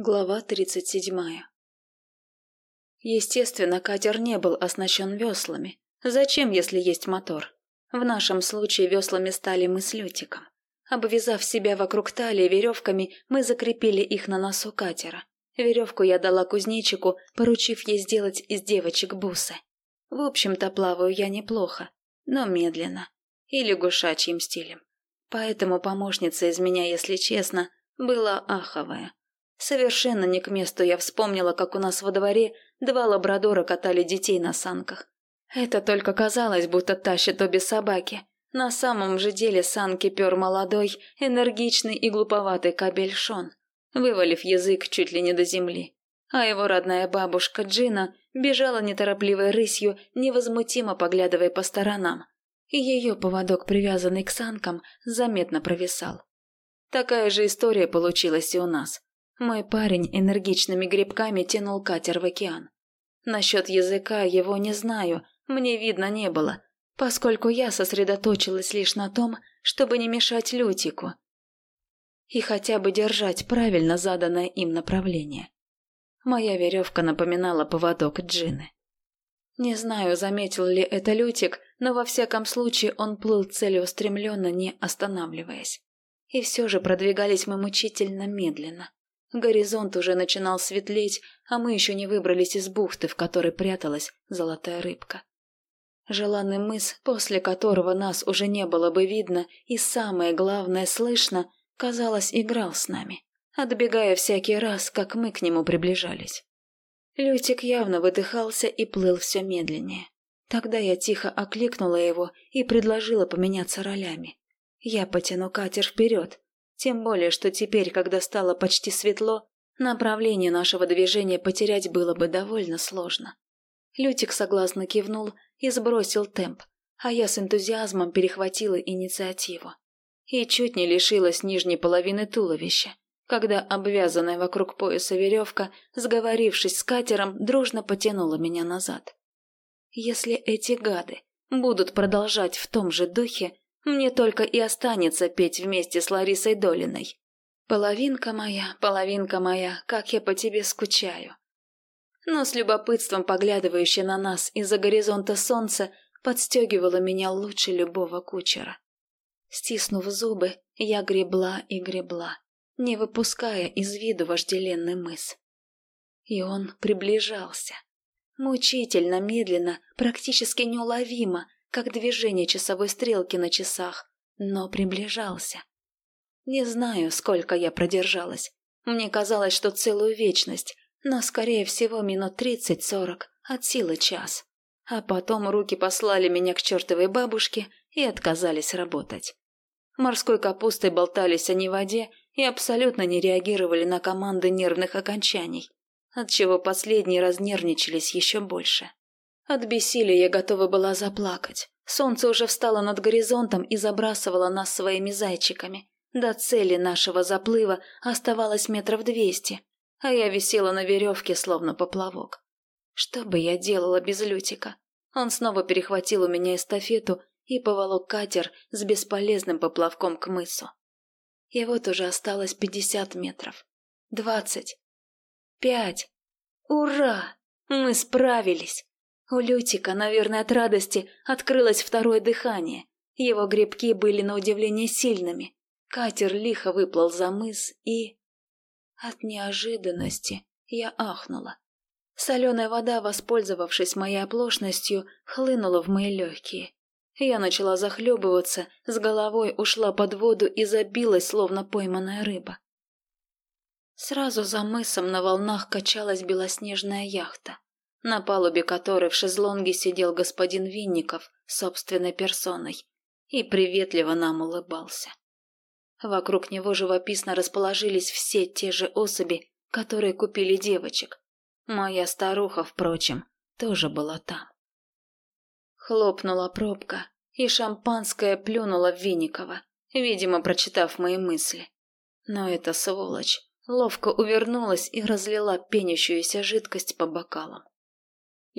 Глава тридцать седьмая Естественно, катер не был оснащен веслами. Зачем, если есть мотор? В нашем случае веслами стали мы с Лютиком. Обвязав себя вокруг талии веревками, мы закрепили их на носу катера. Веревку я дала кузнечику, поручив ей сделать из девочек бусы. В общем-то, плаваю я неплохо, но медленно. И лягушачьим стилем. Поэтому помощница из меня, если честно, была аховая. Совершенно не к месту я вспомнила, как у нас во дворе два лабрадора катали детей на санках. Это только казалось, будто тащат обе собаки. На самом же деле санки пер молодой, энергичный и глуповатый кабель Шон, вывалив язык чуть ли не до земли. А его родная бабушка Джина бежала неторопливой рысью, невозмутимо поглядывая по сторонам. Ее поводок, привязанный к санкам, заметно провисал. Такая же история получилась и у нас. Мой парень энергичными грибками тянул катер в океан. Насчет языка его не знаю, мне видно не было, поскольку я сосредоточилась лишь на том, чтобы не мешать Лютику и хотя бы держать правильно заданное им направление. Моя веревка напоминала поводок Джины. Не знаю, заметил ли это Лютик, но во всяком случае он плыл целеустремленно, не останавливаясь. И все же продвигались мы мучительно медленно. Горизонт уже начинал светлеть, а мы еще не выбрались из бухты, в которой пряталась золотая рыбка. Желанный мыс, после которого нас уже не было бы видно и, самое главное, слышно, казалось, играл с нами, отбегая всякий раз, как мы к нему приближались. Лютик явно выдыхался и плыл все медленнее. Тогда я тихо окликнула его и предложила поменяться ролями. Я потяну катер вперед, тем более, что теперь, когда стало почти светло, направление нашего движения потерять было бы довольно сложно. Лютик согласно кивнул и сбросил темп, а я с энтузиазмом перехватила инициативу. И чуть не лишилась нижней половины туловища, когда обвязанная вокруг пояса веревка, сговорившись с катером, дружно потянула меня назад. Если эти гады будут продолжать в том же духе, мне только и останется петь вместе с Ларисой Долиной. Половинка моя, половинка моя, как я по тебе скучаю. Но с любопытством поглядывающее на нас из-за горизонта солнца подстегивало меня лучше любого кучера. Стиснув зубы, я гребла и гребла, не выпуская из виду вожделенный мыс. И он приближался. Мучительно, медленно, практически неуловимо, как движение часовой стрелки на часах, но приближался. Не знаю, сколько я продержалась. Мне казалось, что целую вечность, но, скорее всего, минут тридцать-сорок, от силы час. А потом руки послали меня к чертовой бабушке и отказались работать. Морской капустой болтались они в воде и абсолютно не реагировали на команды нервных окончаний, отчего последние разнервничались еще больше. От бессилия я готова была заплакать. Солнце уже встало над горизонтом и забрасывало нас своими зайчиками. До цели нашего заплыва оставалось метров двести, а я висела на веревке, словно поплавок. Что бы я делала без Лютика? Он снова перехватил у меня эстафету и поволок катер с бесполезным поплавком к мысу. И вот уже осталось пятьдесят метров. Двадцать. Пять. Ура! Мы справились! У Лютика, наверное, от радости открылось второе дыхание. Его гребки были на удивление сильными. Катер лихо выплыл за мыс и... От неожиданности я ахнула. Соленая вода, воспользовавшись моей оплошностью, хлынула в мои легкие. Я начала захлебываться, с головой ушла под воду и забилась, словно пойманная рыба. Сразу за мысом на волнах качалась белоснежная яхта на палубе которой в шезлонге сидел господин Винников собственной персоной и приветливо нам улыбался. Вокруг него живописно расположились все те же особи, которые купили девочек. Моя старуха, впрочем, тоже была там. Хлопнула пробка, и шампанское плюнуло в Винникова, видимо, прочитав мои мысли. Но эта сволочь ловко увернулась и разлила пенящуюся жидкость по бокалам.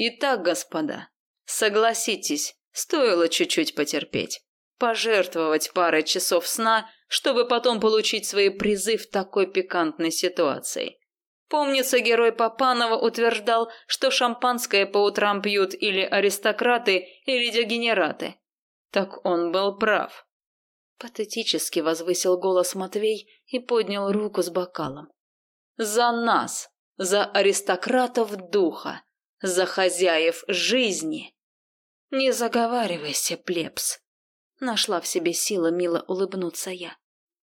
Итак, господа, согласитесь, стоило чуть-чуть потерпеть. Пожертвовать парой часов сна, чтобы потом получить свои призы в такой пикантной ситуации. Помнится, герой Папанова утверждал, что шампанское по утрам пьют или аристократы, или дегенераты. Так он был прав. Патетически возвысил голос Матвей и поднял руку с бокалом. «За нас! За аристократов духа! За хозяев жизни!» «Не заговаривайся, плебс!» Нашла в себе силы мило улыбнуться я.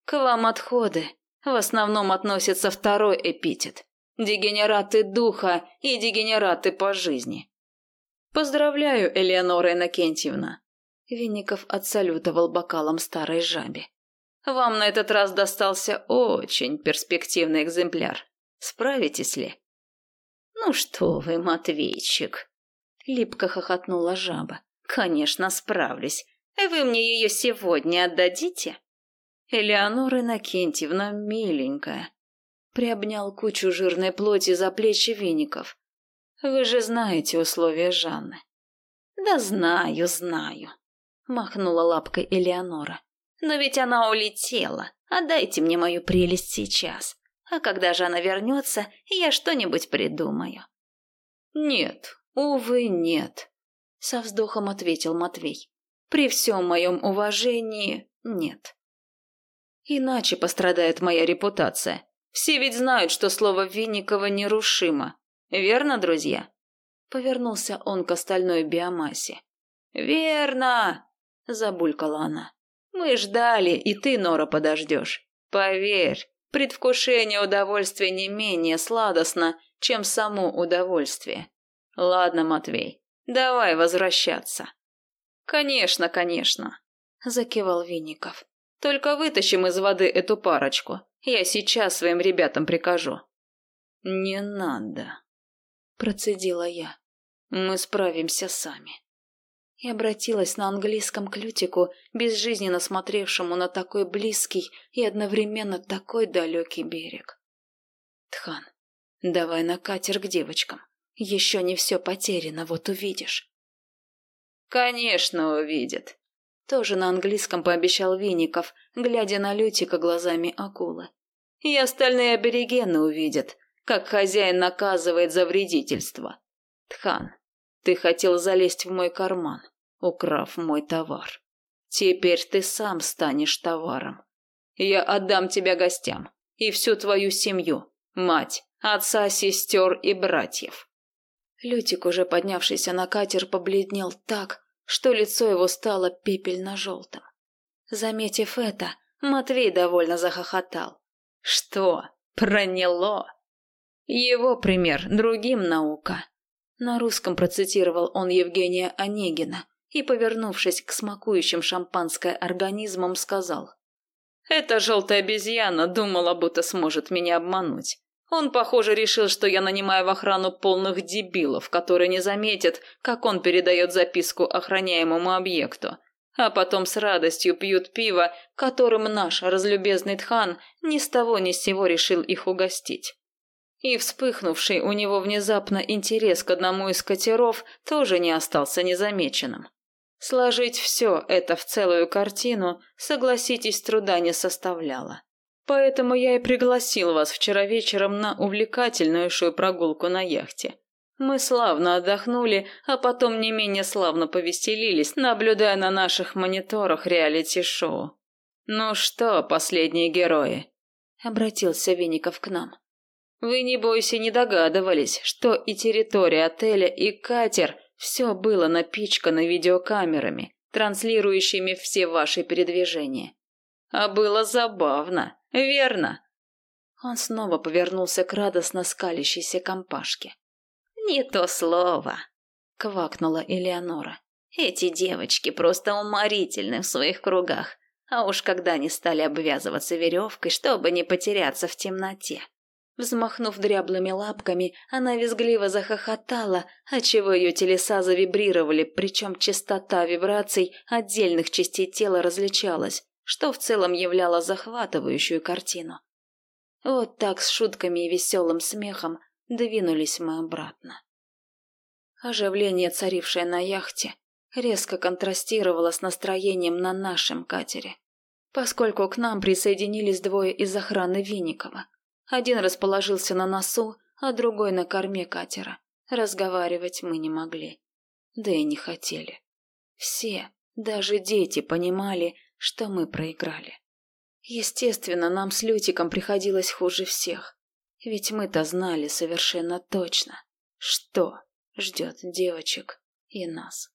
«К вам отходы. В основном относится второй эпитет. Дегенераты духа и дегенераты по жизни». «Поздравляю, Элеонора Иннокентьевна!» Винников отсалютовал бокалом старой жабе. «Вам на этот раз достался очень перспективный экземпляр. Справитесь ли?» «Ну что вы, Матвейчик!» Липко хохотнула жаба. «Конечно, справлюсь. Вы мне ее сегодня отдадите?» «Элеонора Иннокентьевна, миленькая», приобнял кучу жирной плоти за плечи веников. «Вы же знаете условия Жанны». «Да знаю, знаю», — махнула лапкой Элеонора. «Но ведь она улетела. Отдайте мне мою прелесть сейчас. А когда же она вернется, я что-нибудь придумаю». «Нет, увы, нет», — со вздохом ответил Матвей. «При всем моем уважении, нет». Иначе пострадает моя репутация. Все ведь знают, что слово Винникова нерушимо. Верно, друзья? Повернулся он к остальной биомассе. «Верно!» – забулькала она. «Мы ждали, и ты, Нора, подождешь. Поверь, предвкушение удовольствия не менее сладостно, чем само удовольствие. Ладно, Матвей, давай возвращаться». «Конечно, конечно», – закивал Винников. Только вытащим из воды эту парочку. Я сейчас своим ребятам прикажу». «Не надо», – процедила я. «Мы справимся сами». И обратилась на английском к Лютику, безжизненно смотревшему на такой близкий и одновременно такой далекий берег. «Тхан, давай на катер к девочкам. Еще не все потеряно, вот увидишь». «Конечно увидит», тоже на английском пообещал Винников, глядя на Лютика глазами акулы. И остальные аборигены увидят, как хозяин наказывает за вредительство. Тхан, ты хотел залезть в мой карман, украв мой товар. Теперь ты сам станешь товаром. Я отдам тебя гостям и всю твою семью, мать, отца, сестер и братьев. Лютик, уже поднявшийся на катер, побледнел так, что лицо его стало пепельно-желтым. Заметив это, Матвей довольно захохотал. «Что? Проняло?» «Его пример другим наука». На русском процитировал он Евгения Онегина и, повернувшись к смакующим шампанское организмам, сказал. «Эта желтая обезьяна думала, будто сможет меня обмануть. Он, похоже, решил, что я нанимаю в охрану полных дебилов, которые не заметят, как он передает записку охраняемому объекту, а потом с радостью пьют пиво, которым наш разлюбезный Тхан ни с того ни с сего решил их угостить. И вспыхнувший у него внезапно интерес к одному из катеров тоже не остался незамеченным. Сложить все это в целую картину, согласитесь, труда не составляло. Поэтому я и пригласил вас вчера вечером на увлекательнейшую прогулку на яхте. Мы славно отдохнули, а потом не менее славно повеселились, наблюдая на наших мониторах реалити-шоу. «Ну что, последние герои?» — обратился Винников к нам. «Вы, не бойся, не догадывались, что и территория отеля, и катер — все было напичкано видеокамерами, транслирующими все ваши передвижения. А было забавно. Верно. Он снова повернулся к радостно скалящейся компашке. Не то слово, квакнула Элеонора. Эти девочки просто уморительны в своих кругах. А уж когда они стали обвязываться веревкой, чтобы не потеряться в темноте. Взмахнув дряблыми лапками, она визгливо захохотала, отчего ее телеса завибрировали, причем частота вибраций отдельных частей тела различалась, что в целом являло захватывающую картину. Вот так с шутками и веселым смехом двинулись мы обратно. Оживление, царившее на яхте, резко контрастировало с настроением на нашем катере, поскольку к нам присоединились двое из охраны Винникова. Один расположился на носу, а другой на корме катера. Разговаривать мы не могли. Да и не хотели. Все, даже дети, понимали, что мы проиграли. Естественно, нам с Лютиком приходилось хуже всех. Ведь мы-то знали совершенно точно, что ждет девочек и нас.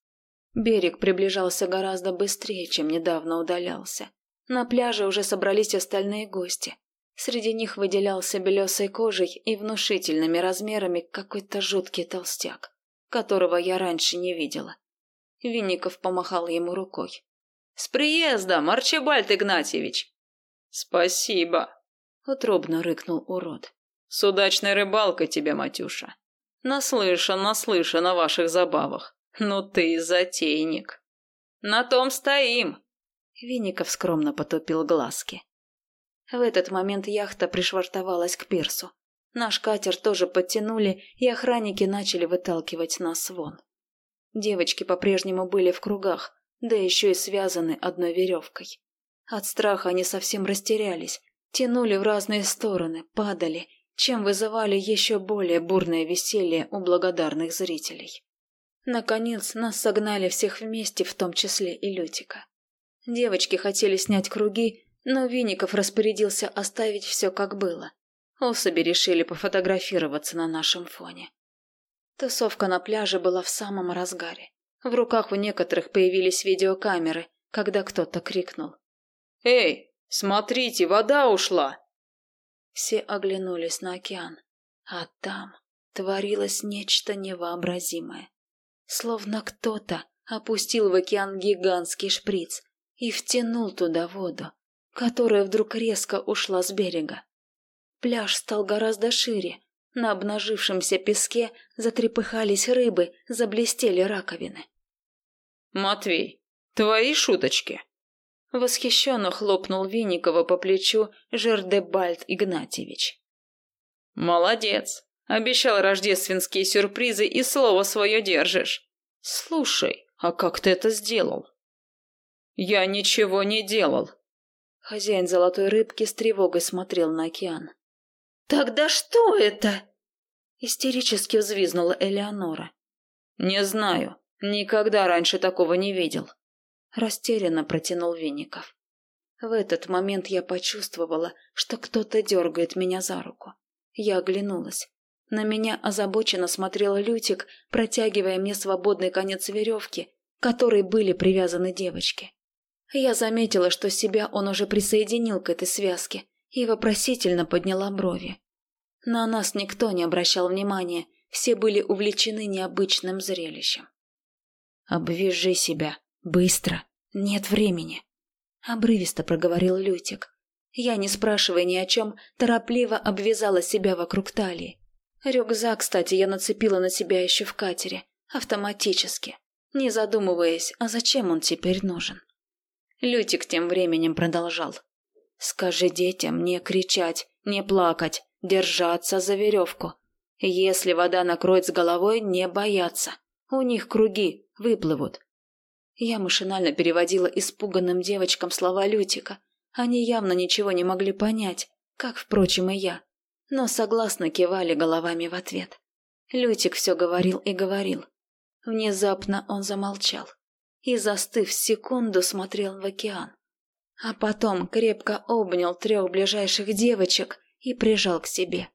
Берег приближался гораздо быстрее, чем недавно удалялся. На пляже уже собрались остальные гости. Среди них выделялся белесой кожей и внушительными размерами какой-то жуткий толстяк, которого я раньше не видела. Винников помахал ему рукой. «С приездом, Арчибальд Игнатьевич!» «Спасибо!» — утробно рыкнул урод. «С удачной рыбалкой тебе, Матюша! Наслышан, наслышан о ваших забавах. Ну ты затейник!» «На том стоим!» Винников скромно потупил глазки. В этот момент яхта пришвартовалась к пирсу. Наш катер тоже подтянули, и охранники начали выталкивать нас вон. Девочки по-прежнему были в кругах, да еще и связаны одной веревкой. От страха они совсем растерялись, тянули в разные стороны, падали, чем вызывали еще более бурное веселье у благодарных зрителей. Наконец, нас согнали всех вместе, в том числе и Лютика. Девочки хотели снять круги, но Винников распорядился оставить все как было. Особи решили пофотографироваться на нашем фоне. Тусовка на пляже была в самом разгаре. В руках у некоторых появились видеокамеры, когда кто-то крикнул. «Эй, смотрите, вода ушла!» Все оглянулись на океан, а там творилось нечто невообразимое. Словно кто-то опустил в океан гигантский шприц, и втянул туда воду, которая вдруг резко ушла с берега. Пляж стал гораздо шире. На обнажившемся песке затрепыхались рыбы, заблестели раковины. «Матвей, твои шуточки!» Восхищенно хлопнул Винникова по плечу Жердебальд Игнатьевич. «Молодец! Обещал рождественские сюрпризы и слово свое держишь. Слушай, а как ты это сделал?» «Я ничего не делал!» Хозяин золотой рыбки с тревогой смотрел на океан. «Тогда что это?» Истерически взвизнула Элеонора. «Не знаю. Никогда раньше такого не видел». Растерянно протянул Винников. В этот момент я почувствовала, что кто-то дергает меня за руку. Я оглянулась. На меня озабоченно смотрел Лютик, протягивая мне свободный конец веревки, которой были привязаны девочки. Я заметила, что себя он уже присоединил к этой связке, и вопросительно подняла брови. На нас никто не обращал внимания, все были увлечены необычным зрелищем. «Обвяжи себя, быстро, нет времени», — обрывисто проговорил Лютик. Я, не спрашивая ни о чем, торопливо обвязала себя вокруг талии. Рюкзак, кстати, я нацепила на себя еще в катере, автоматически, не задумываясь, а зачем он теперь нужен. Лютик тем временем продолжал. «Скажи детям не кричать, не плакать, держаться за веревку. Если вода накроет с головой, не бояться. У них круги, выплывут». Я машинально переводила испуганным девочкам слова Лютика. Они явно ничего не могли понять, как, впрочем, и я. Но согласно кивали головами в ответ. Лютик все говорил и говорил. Внезапно он замолчал и, застыв секунду, смотрел в океан. А потом крепко обнял трех ближайших девочек и прижал к себе.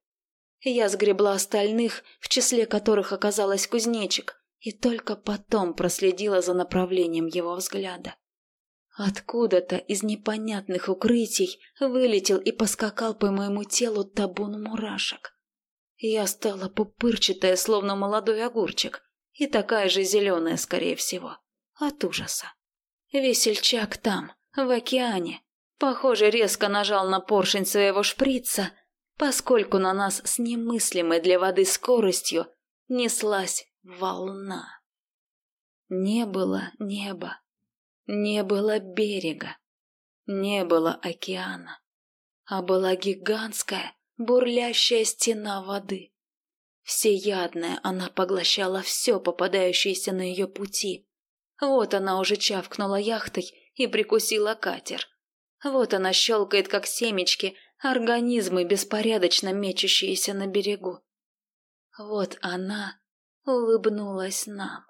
Я сгребла остальных, в числе которых оказалась кузнечик, и только потом проследила за направлением его взгляда. Откуда-то из непонятных укрытий вылетел и поскакал по моему телу табун мурашек. Я стала пупырчатая, словно молодой огурчик, и такая же зеленая, скорее всего от ужаса. Весельчак там, в океане, похоже, резко нажал на поршень своего шприца, поскольку на нас с немыслимой для воды скоростью неслась волна. Не было неба, не было берега, не было океана, а была гигантская, бурлящая стена воды. Всеядная она поглощала все попадающееся на ее пути, вот она уже чавкнула яхтой и прикусила катер. Вот она щелкает, как семечки, организмы, беспорядочно мечущиеся на берегу. Вот она улыбнулась нам.